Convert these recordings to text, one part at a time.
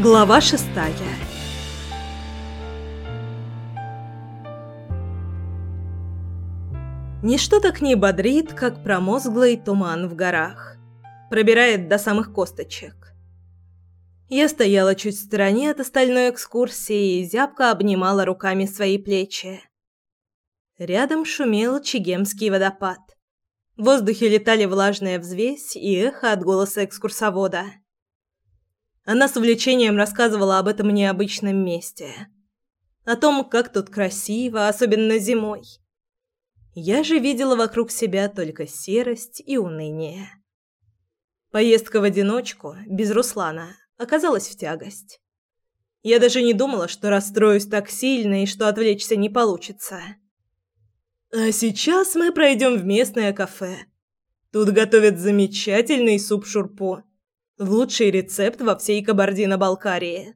Глава шестая Ничто так не бодрит, как промозглый туман в горах. Пробирает до самых косточек. Я стояла чуть в стороне от остальной экскурсии и зябко обнимала руками свои плечи. Рядом шумел Чегемский водопад. В воздухе летали влажная взвесь и эхо от голоса экскурсовода. Она с увлечением рассказывала об этом необычном месте. О том, как тут красиво, особенно зимой. Я же видела вокруг себя только серость и уныние. Поездка в одиночку, без Руслана, оказалась в тягость. Я даже не думала, что расстроюсь так сильно и что отвлечься не получится. А сейчас мы пройдем в местное кафе. Тут готовят замечательный суп-шурпу Лучший рецепт во всей Кабардино-Балкарии,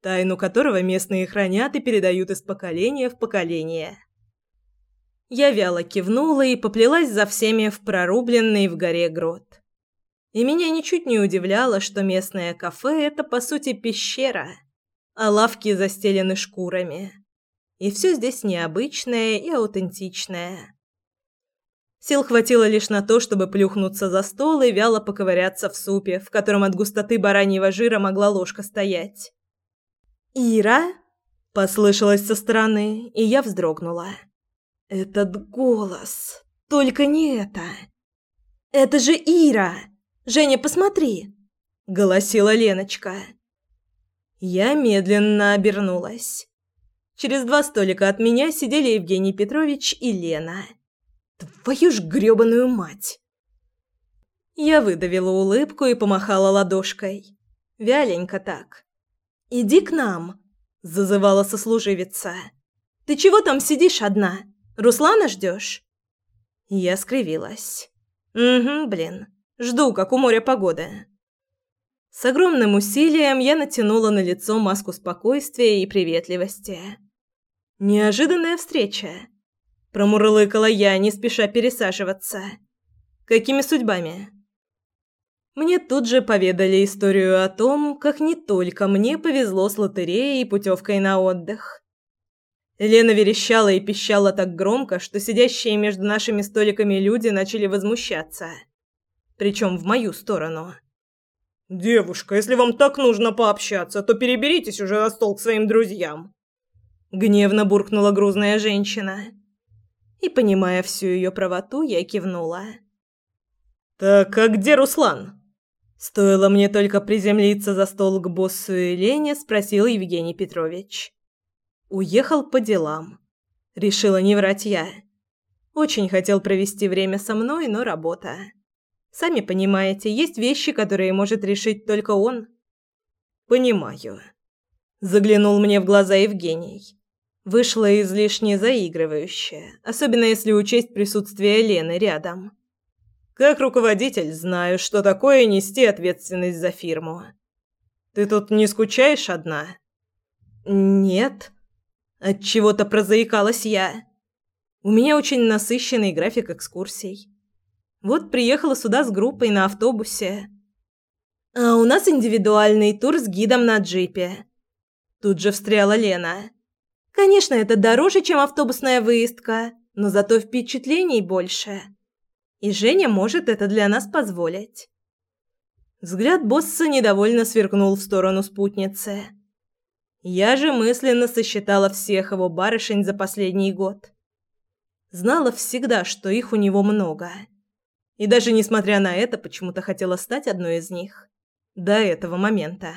тайну которого местные хранят и передают из поколения в поколение. Я вяло кивнула и поплелась за всеми в прорубленный в горе грот. И меня ничуть не удивляло, что местное кафе – это, по сути, пещера, а лавки застелены шкурами. И все здесь необычное и аутентичное. Сил хватило лишь на то, чтобы плюхнуться за стол и вяло поковыряться в супе, в котором от густоты бараньего жира могла ложка стоять. «Ира?» – послышалось со стороны, и я вздрогнула. «Этот голос! Только не это!» «Это же Ира! Женя, посмотри!» – голосила Леночка. Я медленно обернулась. Через два столика от меня сидели Евгений Петрович и Лена – Твою ж грёбаную мать!» Я выдавила улыбку и помахала ладошкой. Вяленько так. «Иди к нам!» – зазывала сослуживица. «Ты чего там сидишь одна? Руслана ждешь?» Я скривилась. «Угу, блин. Жду, как у моря погода». С огромным усилием я натянула на лицо маску спокойствия и приветливости. Неожиданная встреча. Промурлыкала я, не спеша пересаживаться. Какими судьбами? Мне тут же поведали историю о том, как не только мне повезло с лотереей и путевкой на отдых. Лена верещала и пищала так громко, что сидящие между нашими столиками люди начали возмущаться. Причем в мою сторону. «Девушка, если вам так нужно пообщаться, то переберитесь уже за стол к своим друзьям!» Гневно буркнула грузная женщина и, понимая всю ее правоту, я кивнула. «Так, а где Руслан?» Стоило мне только приземлиться за стол к боссу и Лене, спросил Евгений Петрович. «Уехал по делам». Решила не врать я. Очень хотел провести время со мной, но работа. Сами понимаете, есть вещи, которые может решить только он. «Понимаю». Заглянул мне в глаза Евгений. Вышло излишне заигрывающе, особенно если учесть присутствие Лены рядом. Как руководитель знаю, что такое нести ответственность за фирму. Ты тут не скучаешь одна? Нет. От чего-то прозаикалась я. У меня очень насыщенный график экскурсий. Вот приехала сюда с группой на автобусе. А у нас индивидуальный тур с гидом на джипе. Тут же встряла Лена. Конечно, это дороже, чем автобусная выездка, но зато впечатлений больше. И Женя может это для нас позволить. Взгляд босса недовольно сверкнул в сторону спутницы. Я же мысленно сосчитала всех его барышень за последний год. Знала всегда, что их у него много. И даже несмотря на это, почему-то хотела стать одной из них. До этого момента.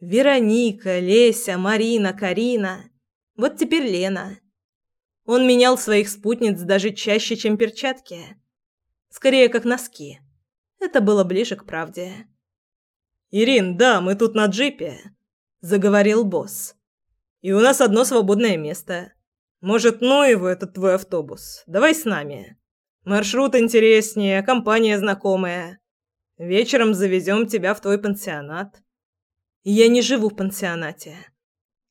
Вероника, Леся, Марина, Карина. Вот теперь Лена. Он менял своих спутниц даже чаще, чем перчатки. Скорее, как носки. Это было ближе к правде. «Ирин, да, мы тут на джипе», — заговорил босс. «И у нас одно свободное место. Может, ну его этот твой автобус. Давай с нами. Маршрут интереснее, компания знакомая. Вечером завезем тебя в твой пансионат». Я не живу в пансионате.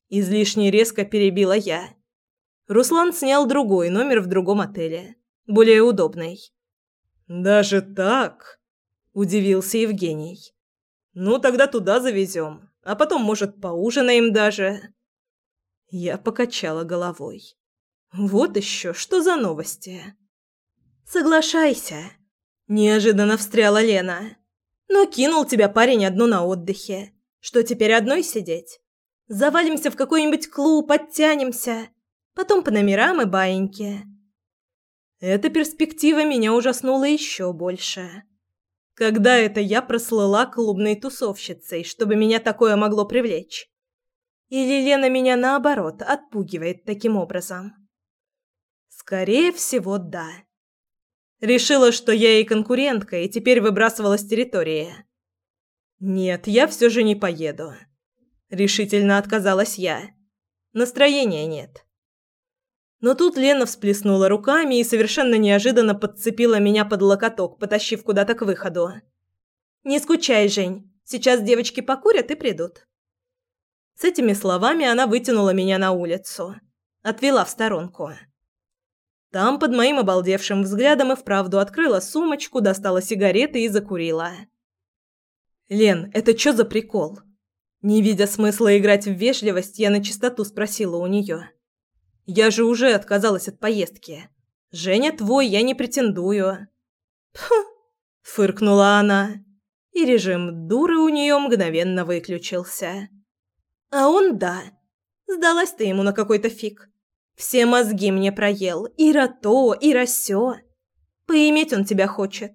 Излишне резко перебила я. Руслан снял другой номер в другом отеле, более удобный. Даже так? удивился Евгений. Ну тогда туда завезем. А потом, может, поужинаем даже?» Я покачала головой. «Вот еще, что за новости?» «Соглашайся», – неожиданно встряла Лена. «Но кинул тебя парень одну на отдыхе. Что, теперь одной сидеть? Завалимся в какой-нибудь клуб, оттянемся. Потом по номерам и баиньки». Эта перспектива меня ужаснула еще больше. Когда это я прослыла клубной тусовщицей, чтобы меня такое могло привлечь? Или Лена меня, наоборот, отпугивает таким образом? Скорее всего, да. Решила, что я ей конкурентка, и теперь выбрасывала с территории. Нет, я все же не поеду. Решительно отказалась я. Настроения нет. Но тут Лена всплеснула руками и совершенно неожиданно подцепила меня под локоток, потащив куда-то к выходу. «Не скучай, Жень. Сейчас девочки покурят и придут». С этими словами она вытянула меня на улицу. Отвела в сторонку. Там, под моим обалдевшим взглядом, и вправду открыла сумочку, достала сигареты и закурила. «Лен, это что за прикол?» Не видя смысла играть в вежливость, я на чистоту спросила у нее. Я же уже отказалась от поездки. Женя твой, я не претендую. Фу, фыркнула она, и режим дуры у нее мгновенно выключился. А он да. Сдалась ты ему на какой-то фиг. Все мозги мне проел, и то, и сё. Поиметь он тебя хочет.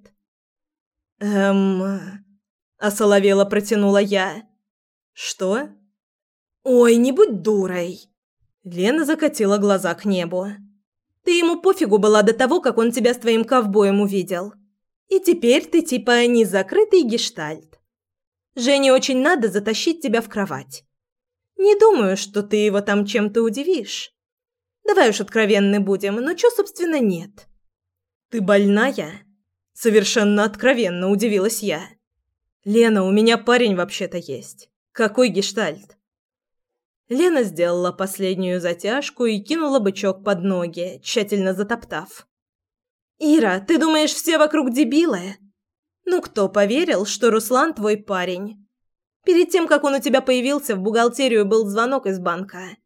Эм... Осоловела протянула я. Что? Ой, не будь дурой. Лена закатила глаза к небу. «Ты ему пофигу была до того, как он тебя с твоим ковбоем увидел. И теперь ты типа не закрытый гештальт. Жене очень надо затащить тебя в кровать. Не думаю, что ты его там чем-то удивишь. Давай уж откровенны будем, но чё, собственно, нет?» «Ты больная?» Совершенно откровенно удивилась я. «Лена, у меня парень вообще-то есть. Какой гештальт?» Лена сделала последнюю затяжку и кинула бычок под ноги, тщательно затоптав. «Ира, ты думаешь, все вокруг дебилы? Ну кто поверил, что Руслан твой парень? Перед тем, как он у тебя появился, в бухгалтерию был звонок из банка.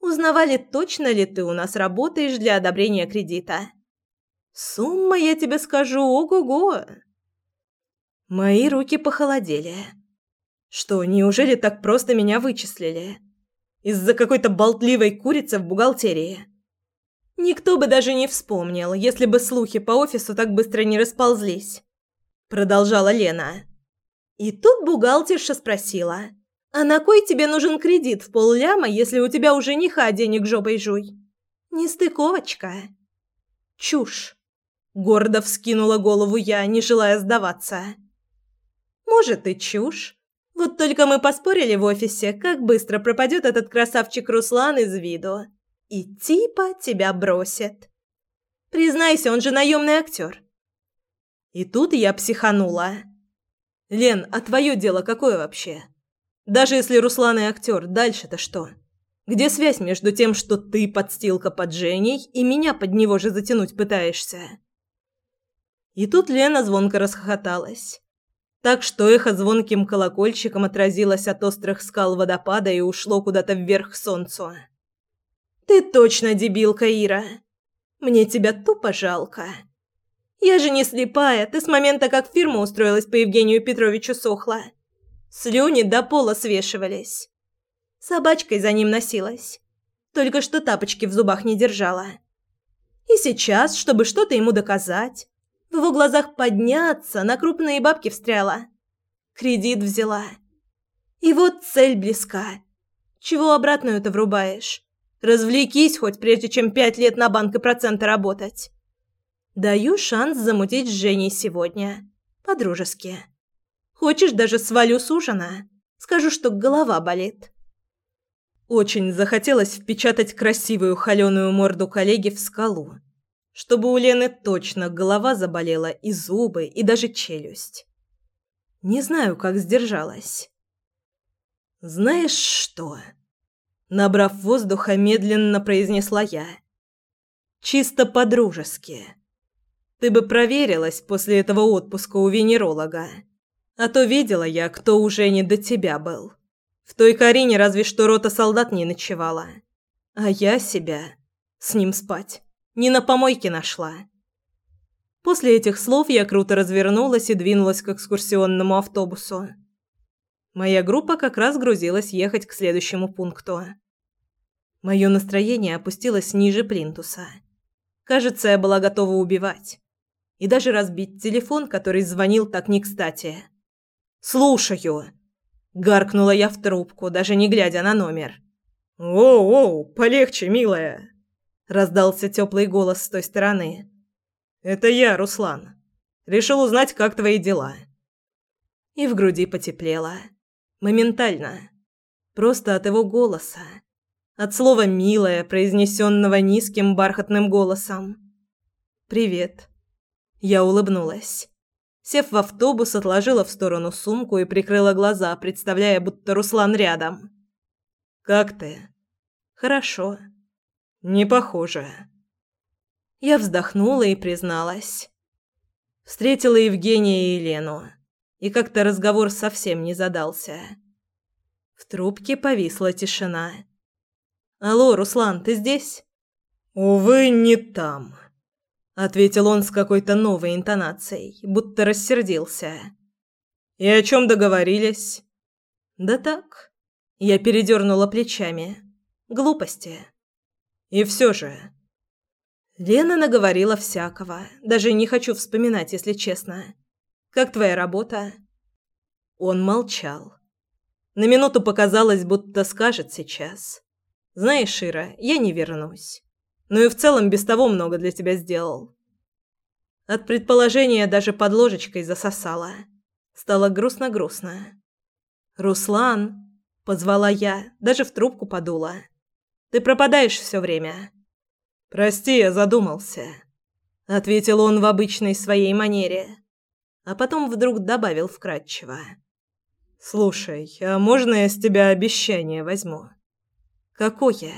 Узнавали, точно ли ты у нас работаешь для одобрения кредита. Сумма, я тебе скажу, ого-го!» Мои руки похолодели. Что, неужели так просто меня вычислили? из-за какой-то болтливой курицы в бухгалтерии. Никто бы даже не вспомнил, если бы слухи по офису так быстро не расползлись. Продолжала Лена. И тут бухгалтерша спросила, «А на кой тебе нужен кредит в полляма, если у тебя у жениха денег жопой жуй?» «Нестыковочка». «Чушь!» Гордо вскинула голову я, не желая сдаваться. «Может, и чушь. Вот только мы поспорили в офисе, как быстро пропадет этот красавчик Руслан из виду. И типа тебя бросит. Признайся, он же наемный актер. И тут я психанула. Лен, а твое дело какое вообще? Даже если Руслан и актер, дальше-то что? Где связь между тем, что ты подстилка под Женей, и меня под него же затянуть пытаешься? И тут Лена звонко расхохоталась так что эхо звонким колокольчиком отразилось от острых скал водопада и ушло куда-то вверх солнцу. «Ты точно дебилка, Ира. Мне тебя тупо жалко. Я же не слепая, ты с момента, как фирма устроилась по Евгению Петровичу сохла. Слюни до пола свешивались. Собачкой за ним носилась. Только что тапочки в зубах не держала. И сейчас, чтобы что-то ему доказать, в его глазах подняться, на крупные бабки встряла. Кредит взяла. И вот цель близка. Чего обратную-то врубаешь? Развлекись хоть, прежде чем пять лет на банк и проценты работать. Даю шанс замутить с Женей сегодня. По-дружески. Хочешь, даже свалю с ужина? Скажу, что голова болит. Очень захотелось впечатать красивую холеную морду коллеги в скалу чтобы у Лены точно голова заболела и зубы, и даже челюсть. Не знаю, как сдержалась. «Знаешь что?» Набрав воздуха, медленно произнесла я. «Чисто по-дружески. Ты бы проверилась после этого отпуска у венеролога. А то видела я, кто уже не до тебя был. В той Карине разве что рота солдат не ночевала. А я себя с ним спать не на помойке нашла. После этих слов я круто развернулась и двинулась к экскурсионному автобусу. Моя группа как раз грузилась ехать к следующему пункту. Мое настроение опустилось ниже плинтуса. Кажется, я была готова убивать. И даже разбить телефон, который звонил так не кстати. «Слушаю!» Гаркнула я в трубку, даже не глядя на номер. «Оу-оу, полегче, милая!» Раздался теплый голос с той стороны. «Это я, Руслан. Решил узнать, как твои дела». И в груди потеплело. Моментально. Просто от его голоса. От слова «милая», произнесенного низким бархатным голосом. «Привет». Я улыбнулась. Сев в автобус, отложила в сторону сумку и прикрыла глаза, представляя, будто Руслан рядом. «Как ты?» «Хорошо». «Не похоже». Я вздохнула и призналась. Встретила Евгения и Елену, и как-то разговор совсем не задался. В трубке повисла тишина. «Алло, Руслан, ты здесь?» «Увы, не там», — ответил он с какой-то новой интонацией, будто рассердился. «И о чем договорились?» «Да так». Я передернула плечами. «Глупости». «И все же...» Лена наговорила всякого. Даже не хочу вспоминать, если честно. «Как твоя работа?» Он молчал. На минуту показалось, будто скажет сейчас. Знаешь, Шира, я не вернусь. Ну и в целом без того много для тебя сделал. От предположения даже под ложечкой засосала. Стало грустно-грустно. «Руслан!» — позвала я, даже в трубку подула. «Ты пропадаешь все время». «Прости, я задумался», — ответил он в обычной своей манере. А потом вдруг добавил вкратчиво. «Слушай, а можно я с тебя обещание возьму?» «Какое?»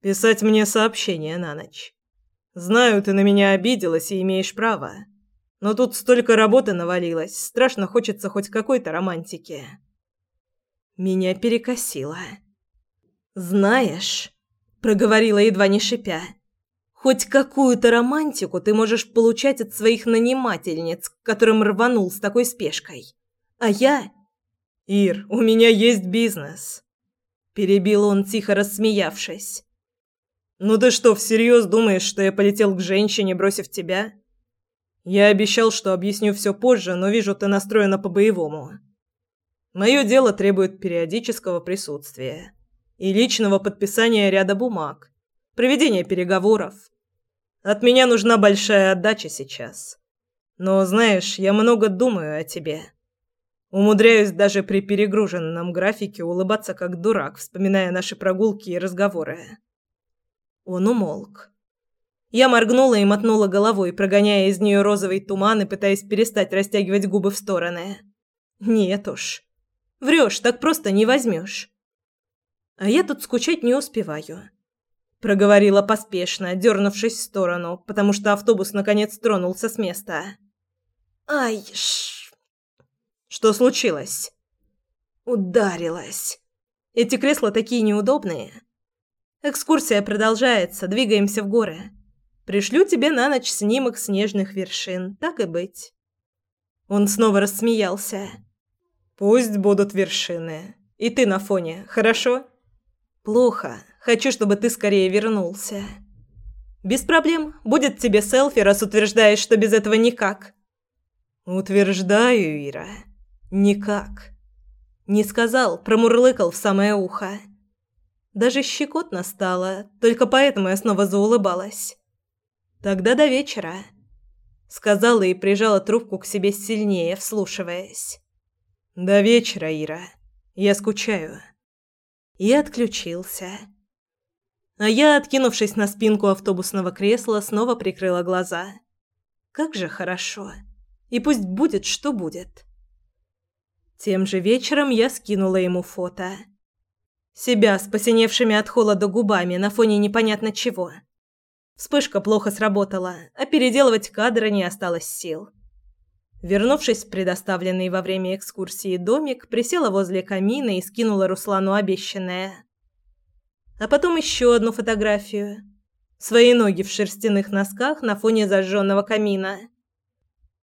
«Писать мне сообщение на ночь. Знаю, ты на меня обиделась и имеешь право. Но тут столько работы навалилось, страшно хочется хоть какой-то романтики». Меня перекосило. «Знаешь...» — проговорила едва не шипя. «Хоть какую-то романтику ты можешь получать от своих нанимательниц, которым рванул с такой спешкой. А я...» «Ир, у меня есть бизнес перебил он, тихо рассмеявшись. «Ну ты что, всерьез думаешь, что я полетел к женщине, бросив тебя? Я обещал, что объясню все позже, но вижу, ты настроена по-боевому. Мое дело требует периодического присутствия и личного подписания ряда бумаг, проведения переговоров. От меня нужна большая отдача сейчас. Но, знаешь, я много думаю о тебе». Умудряюсь даже при перегруженном графике улыбаться как дурак, вспоминая наши прогулки и разговоры. Он умолк. Я моргнула и мотнула головой, прогоняя из нее розовый туман и пытаясь перестать растягивать губы в стороны. Нет уж. Врешь, так просто не возьмешь. А я тут скучать не успеваю. Проговорила поспешно, дернувшись в сторону, потому что автобус наконец тронулся с места. Ай, ш что случилось? Ударилась. Эти кресла такие неудобные. Экскурсия продолжается, двигаемся в горы. Пришлю тебе на ночь снимок снежных вершин, так и быть. Он снова рассмеялся. Пусть будут вершины. И ты на фоне, хорошо? Плохо. Хочу, чтобы ты скорее вернулся. Без проблем. Будет тебе селфи, раз утверждаешь, что без этого никак. Утверждаю, Ира. Никак. Не сказал, промурлыкал в самое ухо. Даже щекотно стало, только поэтому я снова заулыбалась. Тогда до вечера. Сказала и прижала трубку к себе сильнее, вслушиваясь. До вечера, Ира. Я скучаю. И отключился. А я, откинувшись на спинку автобусного кресла, снова прикрыла глаза. Как же хорошо. И пусть будет, что будет. Тем же вечером я скинула ему фото. Себя с посиневшими от холода губами на фоне непонятно чего. Вспышка плохо сработала, а переделывать кадры не осталось сил. Вернувшись в предоставленный во время экскурсии домик, присела возле камина и скинула Руслану обещанное. А потом еще одну фотографию. Свои ноги в шерстяных носках на фоне зажженного камина.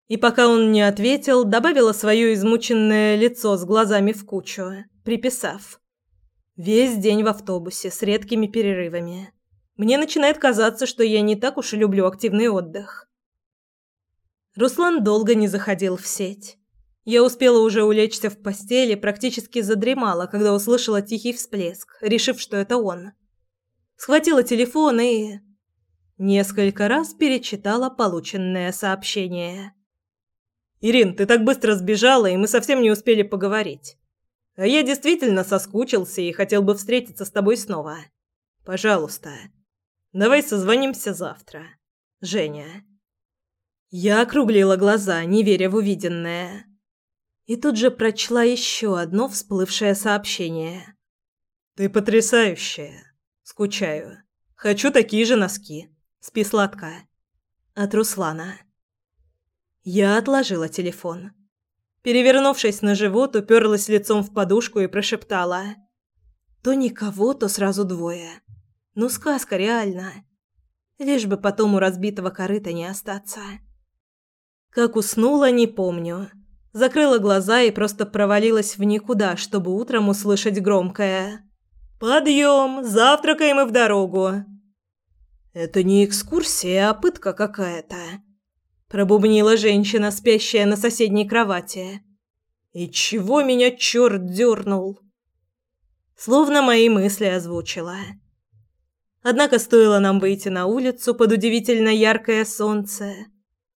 И пока он не ответил, добавила свое измученное лицо с глазами в кучу, приписав. Весь день в автобусе с редкими перерывами. Мне начинает казаться, что я не так уж и люблю активный отдых. Руслан долго не заходил в сеть. Я успела уже улечься в постели, практически задремала, когда услышала тихий всплеск, решив, что это он. Схватила телефон и... Несколько раз перечитала полученное сообщение. «Ирин, ты так быстро сбежала, и мы совсем не успели поговорить. А я действительно соскучился и хотел бы встретиться с тобой снова. Пожалуйста, давай созвонимся завтра. Женя». Я округлила глаза, не веря в увиденное. И тут же прочла еще одно всплывшее сообщение. «Ты потрясающая. Скучаю. Хочу такие же носки. Спи сладко». От Руслана. Я отложила телефон. Перевернувшись на живот, уперлась лицом в подушку и прошептала. То никого, то сразу двое. Ну, сказка реально. Лишь бы потом у разбитого корыта не остаться. Как уснула, не помню. Закрыла глаза и просто провалилась в никуда, чтобы утром услышать громкое «Подъем! Завтракаем и в дорогу!» «Это не экскурсия, а пытка какая-то», – пробубнила женщина, спящая на соседней кровати. «И чего меня черт дернул?» Словно мои мысли озвучила. Однако стоило нам выйти на улицу под удивительно яркое солнце –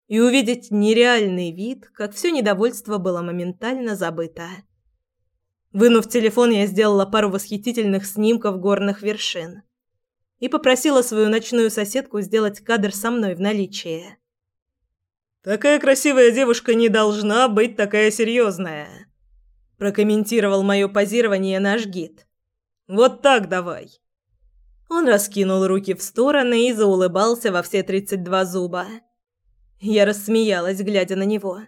и увидеть нереальный вид, как все недовольство было моментально забыто. Вынув телефон, я сделала пару восхитительных снимков горных вершин и попросила свою ночную соседку сделать кадр со мной в наличии. «Такая красивая девушка не должна быть такая серьезная», прокомментировал мое позирование наш гид. «Вот так давай». Он раскинул руки в стороны и заулыбался во все тридцать два зуба. Я рассмеялась, глядя на него.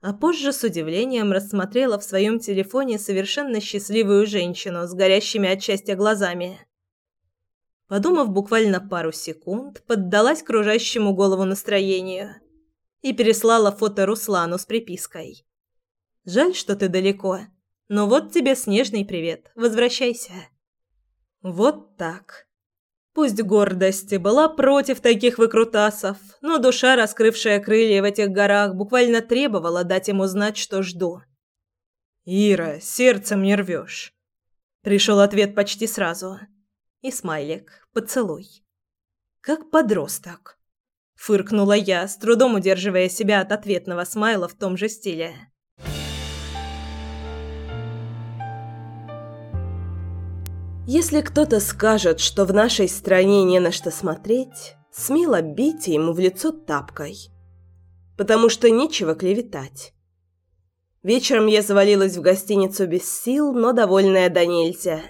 А позже с удивлением рассмотрела в своем телефоне совершенно счастливую женщину с горящими от счастья глазами. Подумав буквально пару секунд, поддалась кружащему голову настроению и переслала фото Руслану с припиской. «Жаль, что ты далеко, но вот тебе снежный привет, возвращайся». Вот так. Пусть гордость была против таких выкрутасов, но душа, раскрывшая крылья в этих горах, буквально требовала дать ему знать, что жду. «Ира, сердцем не рвешь». Пришел ответ почти сразу. И смайлик, поцелуй. «Как подросток», — фыркнула я, с трудом удерживая себя от ответного смайла в том же стиле. Если кто-то скажет, что в нашей стране не на что смотреть, смело бейте ему в лицо тапкой. Потому что нечего клеветать. Вечером я завалилась в гостиницу без сил, но довольная до нельзя.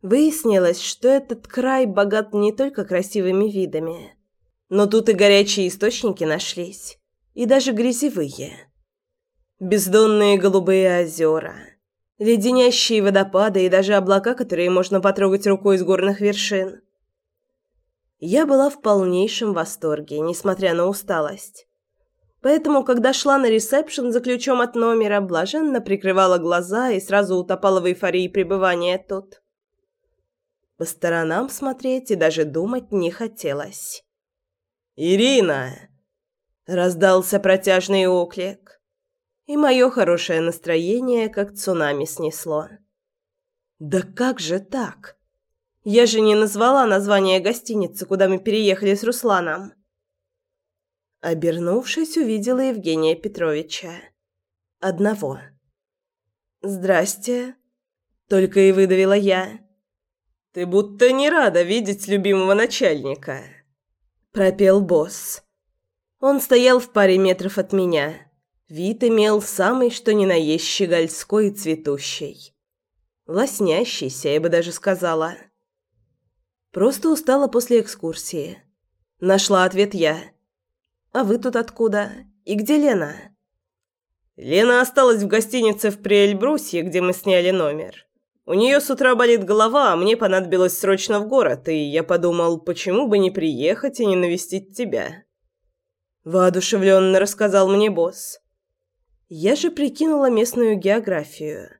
Выяснилось, что этот край богат не только красивыми видами, но тут и горячие источники нашлись, и даже грязевые. Бездонные голубые озера – леденящие водопады и даже облака, которые можно потрогать рукой с горных вершин. Я была в полнейшем восторге, несмотря на усталость. Поэтому, когда шла на ресепшн за ключом от номера, блаженно прикрывала глаза и сразу утопала в эйфории пребывания тут. По сторонам смотреть и даже думать не хотелось. «Ирина!» – раздался протяжный оклик и мое хорошее настроение как цунами снесло. «Да как же так? Я же не назвала название гостиницы, куда мы переехали с Русланом». Обернувшись, увидела Евгения Петровича. Одного. «Здрасте», — только и выдавила я. «Ты будто не рада видеть любимого начальника», — пропел босс. Он стоял в паре метров от меня Вид имел самый что ни на есть щегольской и цветущий. Лоснящийся, я бы даже сказала. Просто устала после экскурсии. Нашла ответ я. «А вы тут откуда? И где Лена?» Лена осталась в гостинице в Приэльбрусье, где мы сняли номер. У нее с утра болит голова, а мне понадобилось срочно в город, и я подумал, почему бы не приехать и не навестить тебя. Воодушевленно рассказал мне босс. Я же прикинула местную географию.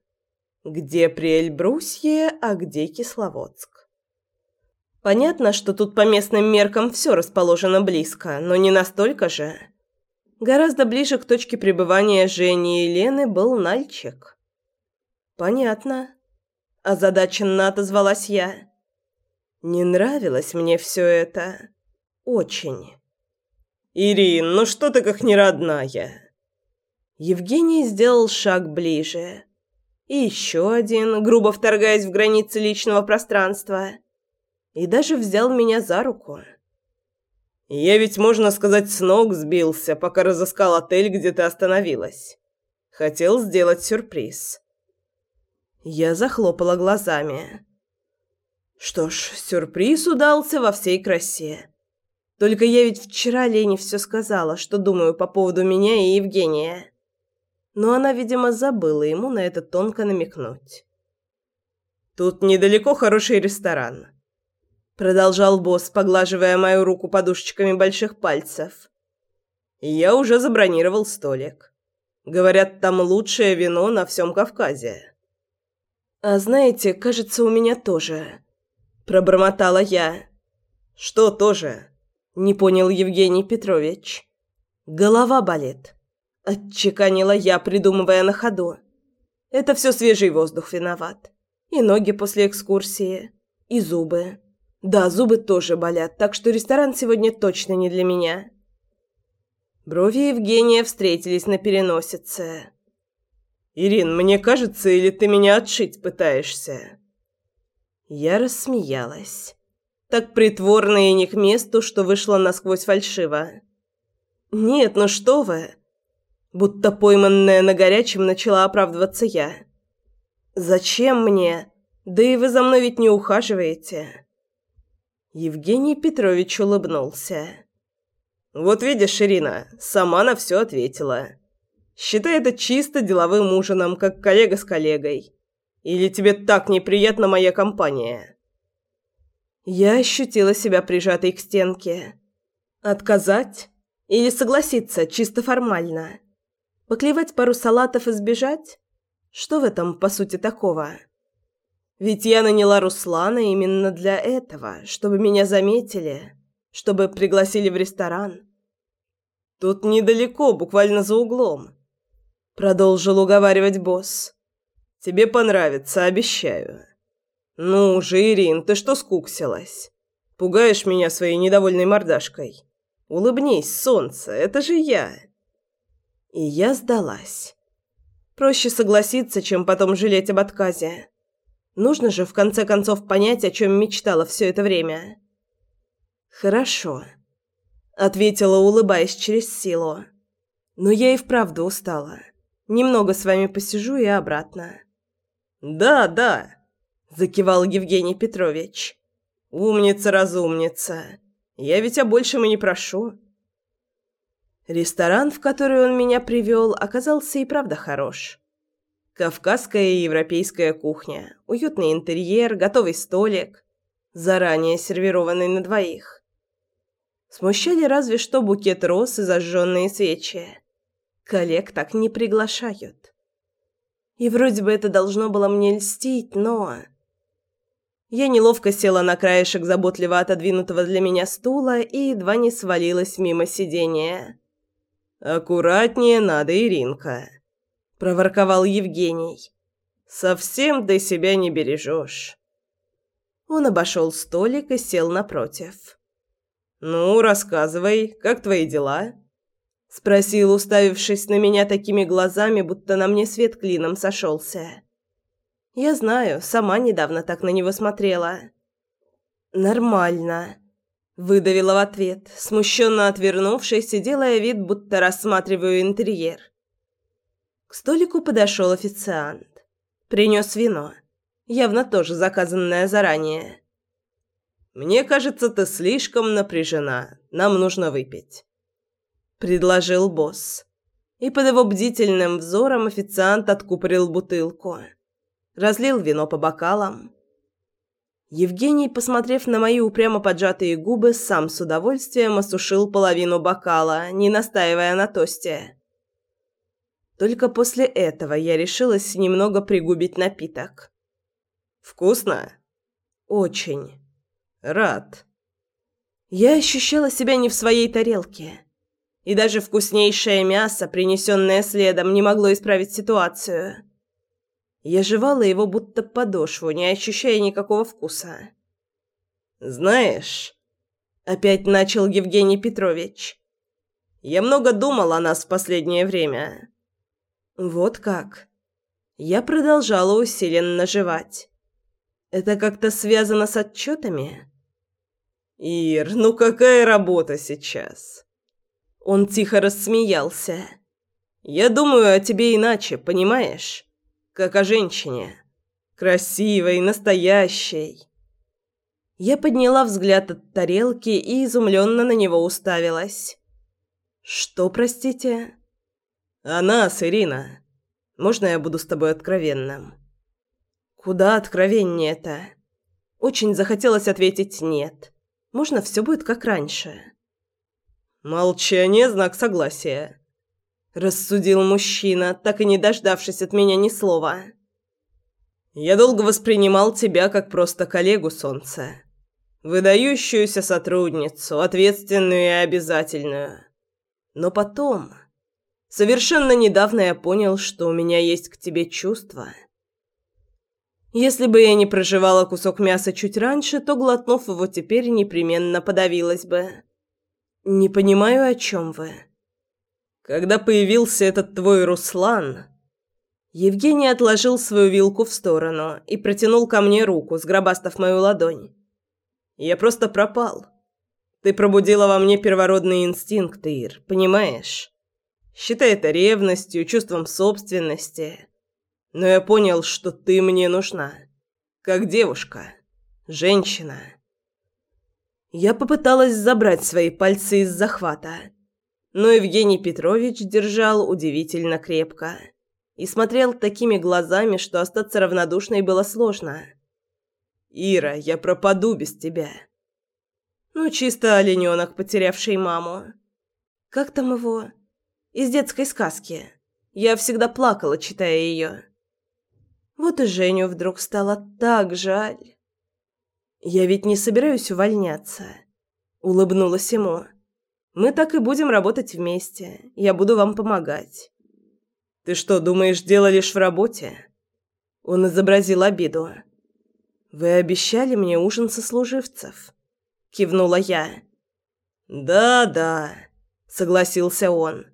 Где Приэльбрусье, а где Кисловодск? Понятно, что тут по местным меркам все расположено близко, но не настолько же. Гораздо ближе к точке пребывания Жени и Лены был Нальчик. Понятно озадаченно отозвалась я. Не нравилось мне все это. Очень. Ирин, ну что ты как неродная? Евгений сделал шаг ближе. И еще один, грубо вторгаясь в границы личного пространства. И даже взял меня за руку. Я ведь, можно сказать, с ног сбился, пока разыскал отель, где ты остановилась. Хотел сделать сюрприз. Я захлопала глазами. Что ж, сюрприз удался во всей красе. Только я ведь вчера Лене все сказала, что думаю по поводу меня и Евгения. Но она, видимо, забыла ему на это тонко намекнуть. «Тут недалеко хороший ресторан», — продолжал босс, поглаживая мою руку подушечками больших пальцев. «Я уже забронировал столик. Говорят, там лучшее вино на всем Кавказе». «А знаете, кажется, у меня тоже», – пробормотала я. «Что тоже?» – не понял Евгений Петрович. «Голова болит», – отчеканила я, придумывая на ходу. «Это все свежий воздух виноват. И ноги после экскурсии, и зубы. Да, зубы тоже болят, так что ресторан сегодня точно не для меня». Брови Евгения встретились на переносице. «Ирин, мне кажется, или ты меня отшить пытаешься?» Я рассмеялась. Так притворно и не к месту, что вышло насквозь фальшиво. «Нет, ну что вы!» Будто пойманная на горячем начала оправдываться я. «Зачем мне? Да и вы за мной ведь не ухаживаете!» Евгений Петрович улыбнулся. «Вот видишь, Ирина, сама на все ответила. Считай это чисто деловым ужином, как коллега с коллегой. Или тебе так неприятна моя компания?» Я ощутила себя прижатой к стенке. Отказать? Или согласиться, чисто формально? Поклевать пару салатов и сбежать? Что в этом, по сути, такого? Ведь я наняла Руслана именно для этого, чтобы меня заметили, чтобы пригласили в ресторан. Тут недалеко, буквально за углом. Продолжил уговаривать босс. «Тебе понравится, обещаю». «Ну уже, Ирин, ты что скуксилась? Пугаешь меня своей недовольной мордашкой. Улыбнись, солнце, это же я». И я сдалась. Проще согласиться, чем потом жалеть об отказе. Нужно же в конце концов понять, о чем мечтала все это время. «Хорошо», — ответила, улыбаясь через силу. «Но я и вправду устала». Немного с вами посижу и обратно». «Да, да», – закивал Евгений Петрович. «Умница-разумница. Я ведь о большем и не прошу». Ресторан, в который он меня привел, оказался и правда хорош. Кавказская и европейская кухня, уютный интерьер, готовый столик, заранее сервированный на двоих. Смущали разве что букет роз и зажженные свечи. Коллег так не приглашают. И вроде бы это должно было мне льстить, но... Я неловко села на краешек заботливо отодвинутого для меня стула и едва не свалилась мимо сидения. «Аккуратнее надо, Иринка», – проворковал Евгений. «Совсем ты себя не бережешь». Он обошел столик и сел напротив. «Ну, рассказывай, как твои дела?» Спросил, уставившись на меня такими глазами, будто на мне свет клином сошелся. Я знаю, сама недавно так на него смотрела. «Нормально», – выдавила в ответ, смущенно отвернувшись и делая вид, будто рассматриваю интерьер. К столику подошел официант. Принес вино, явно тоже заказанное заранее. «Мне кажется, ты слишком напряжена. Нам нужно выпить» предложил босс. И под его бдительным взором официант откупорил бутылку. Разлил вино по бокалам. Евгений, посмотрев на мои упрямо поджатые губы, сам с удовольствием осушил половину бокала, не настаивая на тосте. Только после этого я решилась немного пригубить напиток. «Вкусно?» «Очень. Рад». Я ощущала себя не в своей тарелке. И даже вкуснейшее мясо, принесенное следом, не могло исправить ситуацию. Я жевала его будто подошву, не ощущая никакого вкуса. «Знаешь...» — опять начал Евгений Петрович. «Я много думал о нас в последнее время». «Вот как?» Я продолжала усиленно жевать. «Это как-то связано с отчетами?» «Ир, ну какая работа сейчас?» Он тихо рассмеялся. «Я думаю о тебе иначе, понимаешь? Как о женщине. Красивой, настоящей». Я подняла взгляд от тарелки и изумленно на него уставилась. «Что, простите?» «О нас, Ирина. Можно я буду с тобой откровенным?» «Куда откровеннее-то?» Очень захотелось ответить «нет». Можно все будет как раньше. Молчание знак согласия, рассудил мужчина, так и не дождавшись от меня ни слова. Я долго воспринимал тебя как просто коллегу солнца, выдающуюся сотрудницу, ответственную и обязательную. Но потом, совершенно недавно я понял, что у меня есть к тебе чувства. Если бы я не проживала кусок мяса чуть раньше, то, глотнув его теперь, непременно подавилась бы. Не понимаю, о чем вы. Когда появился этот твой Руслан... Евгений отложил свою вилку в сторону и протянул ко мне руку, сгробастав мою ладонь. Я просто пропал. Ты пробудила во мне первородные инстинкты, Ир, понимаешь? Считай это ревностью, чувством собственности. Но я понял, что ты мне нужна. Как девушка. Женщина. Я попыталась забрать свои пальцы из захвата. Но Евгений Петрович держал удивительно крепко. И смотрел такими глазами, что остаться равнодушной было сложно. «Ира, я пропаду без тебя». Ну, чисто олененок, потерявший маму. Как там его? Из детской сказки. Я всегда плакала, читая ее. Вот и Женю вдруг стало так жаль. «Я ведь не собираюсь увольняться», — улыбнулась ему. «Мы так и будем работать вместе. Я буду вам помогать». «Ты что, думаешь, дело лишь в работе?» Он изобразил обиду. «Вы обещали мне ужин сослуживцев», — кивнула я. «Да-да», — согласился он.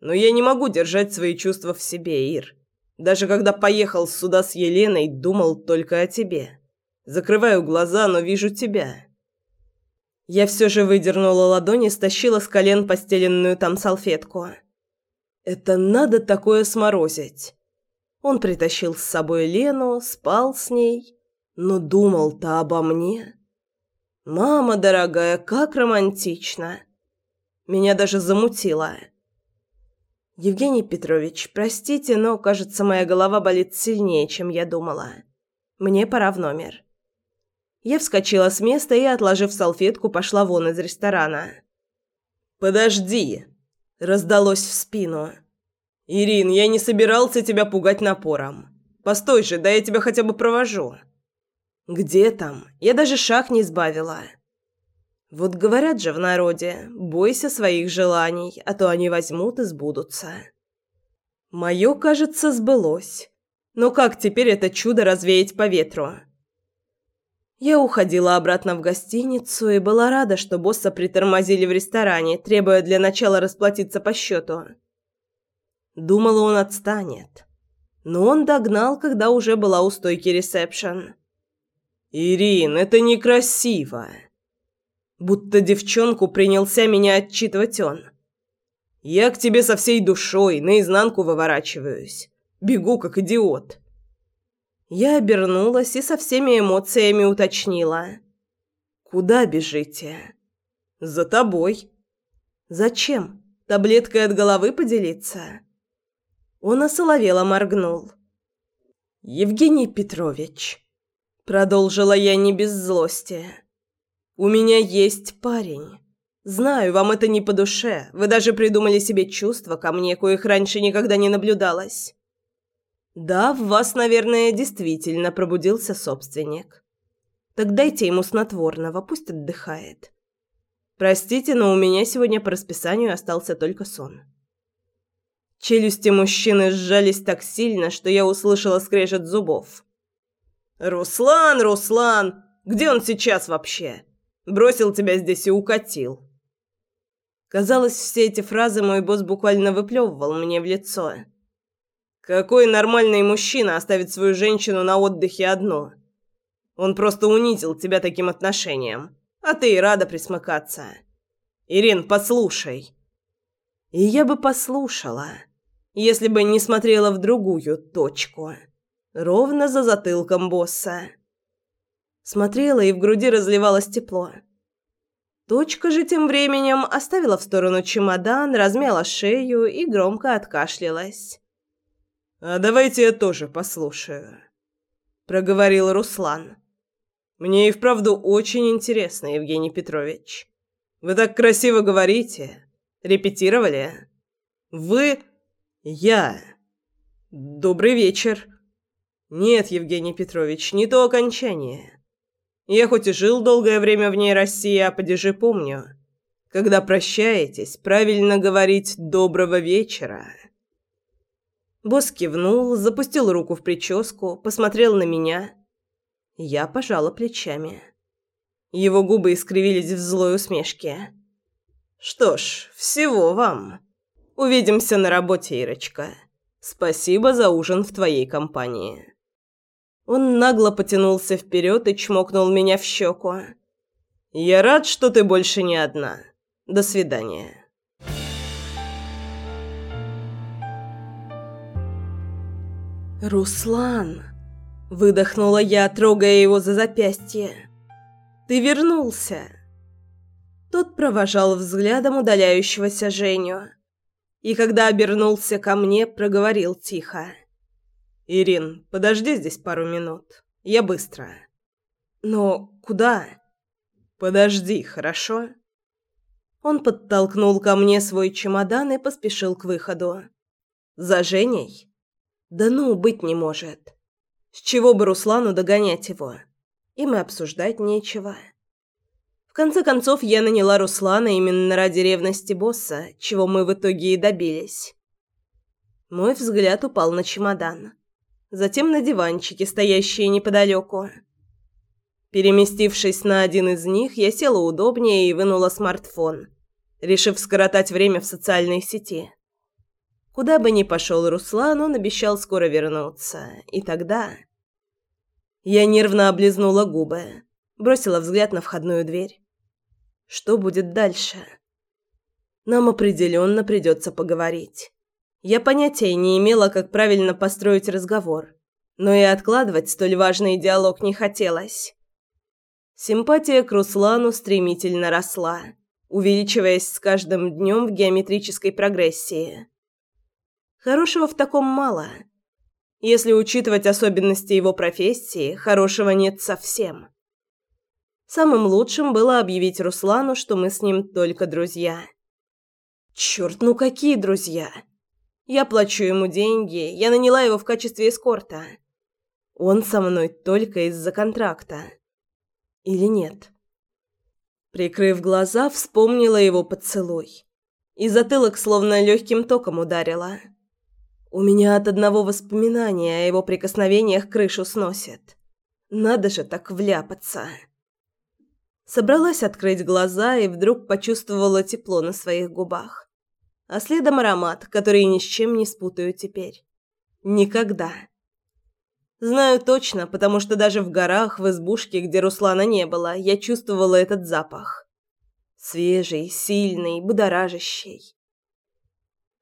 «Но я не могу держать свои чувства в себе, Ир. Даже когда поехал сюда с Еленой, думал только о тебе. Закрываю глаза, но вижу тебя. Я все же выдернула ладони и стащила с колен постеленную там салфетку. Это надо такое сморозить. Он притащил с собой Лену, спал с ней, но думал-то обо мне. Мама дорогая, как романтично. Меня даже замутило. Евгений Петрович, простите, но, кажется, моя голова болит сильнее, чем я думала. Мне пора в номер. Я вскочила с места и, отложив салфетку, пошла вон из ресторана. Подожди, раздалось в спину. Ирин, я не собирался тебя пугать напором. Постой же, да я тебя хотя бы провожу. Где там? Я даже шаг не сбавила. Вот говорят же в народе, бойся своих желаний, а то они возьмут и сбудутся. Мое, кажется, сбылось. Но как теперь это чудо развеять по ветру? Я уходила обратно в гостиницу и была рада, что босса притормозили в ресторане, требуя для начала расплатиться по счету. Думала, он отстанет. Но он догнал, когда уже была у стойки ресепшн. «Ирин, это некрасиво!» Будто девчонку принялся меня отчитывать он. Я к тебе со всей душой, наизнанку выворачиваюсь. Бегу, как идиот. Я обернулась и со всеми эмоциями уточнила. «Куда бежите?» «За тобой». «Зачем? Таблеткой от головы поделиться?» Он осоловело моргнул. «Евгений Петрович», — продолжила я не без злости, — «у меня есть парень. Знаю, вам это не по душе. Вы даже придумали себе чувства ко мне, коих раньше никогда не наблюдалось. Да, в вас, наверное, действительно пробудился собственник. Так дайте ему снотворного, пусть отдыхает. Простите, но у меня сегодня по расписанию остался только сон. Челюсти мужчины сжались так сильно, что я услышала скрежет зубов. «Руслан, Руслан! Где он сейчас вообще? Бросил тебя здесь и укатил». Казалось, все эти фразы мой босс буквально выплевывал мне в лицо. Какой нормальный мужчина оставит свою женщину на отдыхе одну? Он просто унизил тебя таким отношением, а ты и рада присмыкаться. Ирин, послушай. И я бы послушала, если бы не смотрела в другую точку, ровно за затылком босса. Смотрела, и в груди разливалось тепло. Точка же тем временем оставила в сторону чемодан, размяла шею и громко откашлялась. «А давайте я тоже послушаю», — проговорил Руслан. «Мне и вправду очень интересно, Евгений Петрович. Вы так красиво говорите. Репетировали? Вы... Я. Добрый вечер. Нет, Евгений Петрович, не то окончание. Я хоть и жил долгое время в ней России, а падежи помню. Когда прощаетесь, правильно говорить «доброго вечера». Босс кивнул, запустил руку в прическу, посмотрел на меня. Я пожала плечами. Его губы искривились в злой усмешке. «Что ж, всего вам. Увидимся на работе, Ирочка. Спасибо за ужин в твоей компании». Он нагло потянулся вперед и чмокнул меня в щеку. «Я рад, что ты больше не одна. До свидания». «Руслан!» – выдохнула я, трогая его за запястье. «Ты вернулся!» Тот провожал взглядом удаляющегося Женю. И когда обернулся ко мне, проговорил тихо. «Ирин, подожди здесь пару минут. Я быстро». «Но куда?» «Подожди, хорошо?» Он подтолкнул ко мне свой чемодан и поспешил к выходу. «За Женей?» «Да ну, быть не может. С чего бы Руслану догонять его? Им и обсуждать нечего». В конце концов, я наняла Руслана именно ради ревности босса, чего мы в итоге и добились. Мой взгляд упал на чемодан затем на диванчики, стоящие неподалеку. Переместившись на один из них, я села удобнее и вынула смартфон, решив скоротать время в социальной сети. Куда бы ни пошел Руслан, он обещал скоро вернуться, и тогда... Я нервно облизнула губы, бросила взгляд на входную дверь. Что будет дальше? Нам определенно придется поговорить. Я понятия не имела, как правильно построить разговор, но и откладывать столь важный диалог не хотелось. Симпатия к Руслану стремительно росла, увеличиваясь с каждым днем в геометрической прогрессии. Хорошего в таком мало. Если учитывать особенности его профессии, хорошего нет совсем. Самым лучшим было объявить Руслану, что мы с ним только друзья. Черт, ну какие друзья? Я плачу ему деньги, я наняла его в качестве эскорта. Он со мной только из-за контракта. Или нет? Прикрыв глаза, вспомнила его поцелуй. И затылок словно легким током ударила. У меня от одного воспоминания о его прикосновениях крышу сносит. Надо же так вляпаться. Собралась открыть глаза и вдруг почувствовала тепло на своих губах а следом аромат, который ни с чем не спутаю теперь. Никогда. Знаю точно, потому что даже в горах, в избушке, где Руслана не было, я чувствовала этот запах. Свежий, сильный, будоражащий.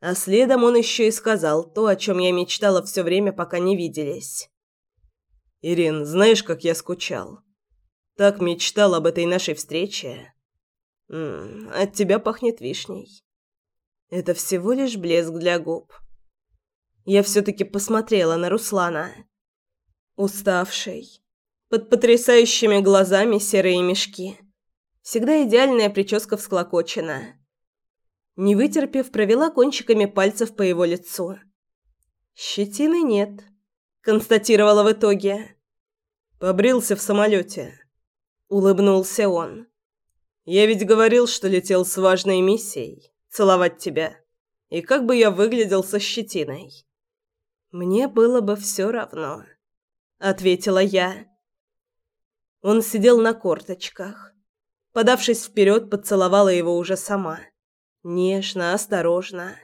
А следом он еще и сказал то, о чем я мечтала все время, пока не виделись. «Ирин, знаешь, как я скучал? Так мечтал об этой нашей встрече. М -м, от тебя пахнет вишней». Это всего лишь блеск для губ. Я все-таки посмотрела на Руслана. Уставший. Под потрясающими глазами серые мешки. Всегда идеальная прическа всклокочена. Не вытерпев, провела кончиками пальцев по его лицу. «Щетины нет», — констатировала в итоге. «Побрился в самолете», — улыбнулся он. «Я ведь говорил, что летел с важной миссией — целовать тебя. И как бы я выглядел со щетиной?» «Мне было бы все равно», — ответила я. Он сидел на корточках. Подавшись вперед, поцеловала его уже сама. Нежно, осторожно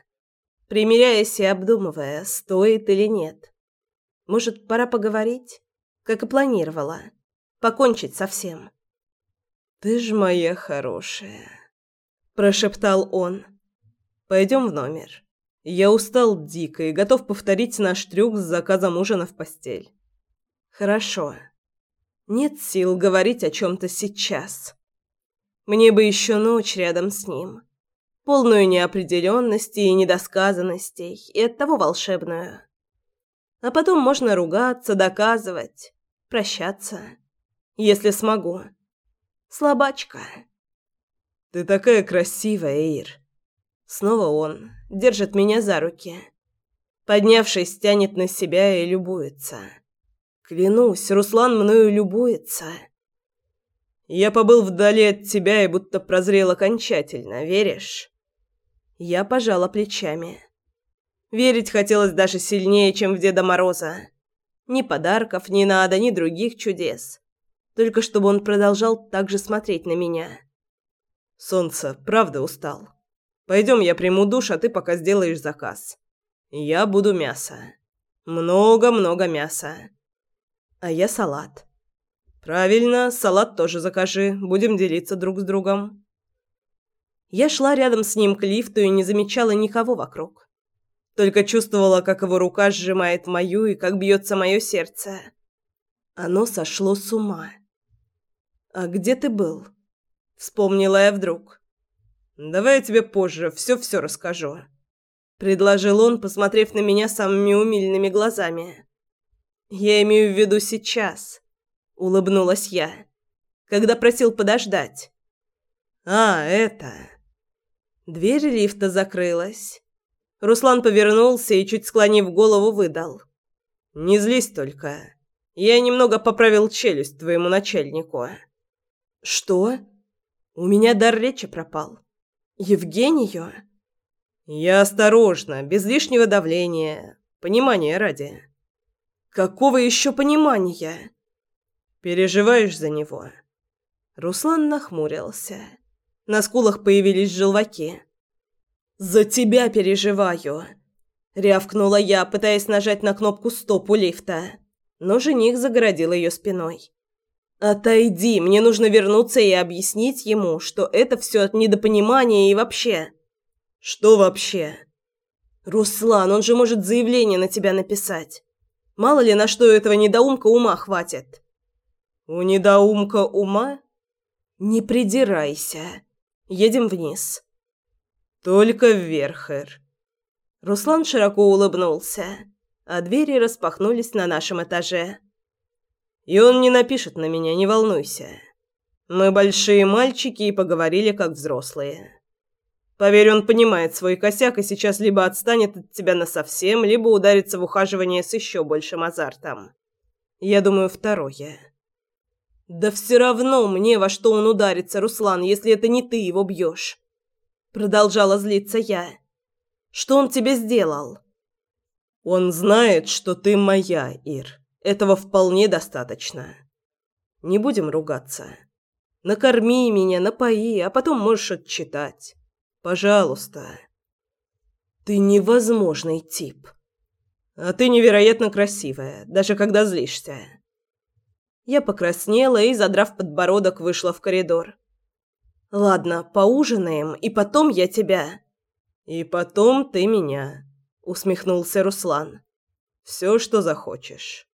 примеряясь и обдумывая, стоит или нет. Может, пора поговорить, как и планировала, покончить со всем. «Ты ж моя хорошая», – прошептал он. «Пойдем в номер. Я устал дико и готов повторить наш трюк с заказом ужина в постель». «Хорошо. Нет сил говорить о чем-то сейчас. Мне бы еще ночь рядом с ним» полную неопределенности и недосказанностей, и оттого волшебную. А потом можно ругаться, доказывать, прощаться, если смогу. Слабачка. Ты такая красивая, Ир. Снова он держит меня за руки. Поднявшись, тянет на себя и любуется. Клянусь, Руслан мною любуется. Я побыл вдали от тебя и будто прозрел окончательно, веришь? Я пожала плечами. Верить хотелось даже сильнее, чем в Деда Мороза. Ни подарков не надо, ни других чудес. Только чтобы он продолжал так же смотреть на меня. Солнце, правда устал. Пойдем, я приму душ, а ты пока сделаешь заказ. Я буду мясо. Много-много мяса. А я салат. Правильно, салат тоже закажи. Будем делиться друг с другом. Я шла рядом с ним к лифту и не замечала никого вокруг. Только чувствовала, как его рука сжимает мою и как бьется мое сердце. Оно сошло с ума. «А где ты был?» Вспомнила я вдруг. «Давай я тебе позже все-все расскажу», — предложил он, посмотрев на меня самыми умильными глазами. «Я имею в виду сейчас», — улыбнулась я, когда просил подождать. «А, это...» Дверь лифта закрылась. Руслан повернулся и, чуть склонив голову, выдал. «Не злись только. Я немного поправил челюсть твоему начальнику». «Что? У меня дар речи пропал. Евгению?» «Я осторожно, без лишнего давления. Понимания ради». «Какого еще понимания?» «Переживаешь за него?» Руслан нахмурился. На скулах появились желваки. «За тебя переживаю!» Рявкнула я, пытаясь нажать на кнопку «Стоп» у лифта. Но жених загородил ее спиной. «Отойди, мне нужно вернуться и объяснить ему, что это все от недопонимания и вообще...» «Что вообще?» «Руслан, он же может заявление на тебя написать. Мало ли на что у этого недоумка ума хватит». «У недоумка ума?» «Не придирайся. Едем вниз. Только вверх, Эр. Руслан широко улыбнулся, а двери распахнулись на нашем этаже. И он не напишет на меня, не волнуйся. Мы большие мальчики и поговорили как взрослые. Поверь, он понимает свой косяк и сейчас либо отстанет от тебя насовсем, либо ударится в ухаживание с еще большим азартом. Я думаю, второе. «Да все равно мне во что он ударится, Руслан, если это не ты его бьешь!» Продолжала злиться я. «Что он тебе сделал?» «Он знает, что ты моя, Ир. Этого вполне достаточно. Не будем ругаться. Накорми меня, напои, а потом можешь отчитать. Пожалуйста». «Ты невозможный тип». «А ты невероятно красивая, даже когда злишься». Я покраснела и, задрав подбородок, вышла в коридор. «Ладно, поужинаем, и потом я тебя...» «И потом ты меня», — усмехнулся Руслан. «Все, что захочешь».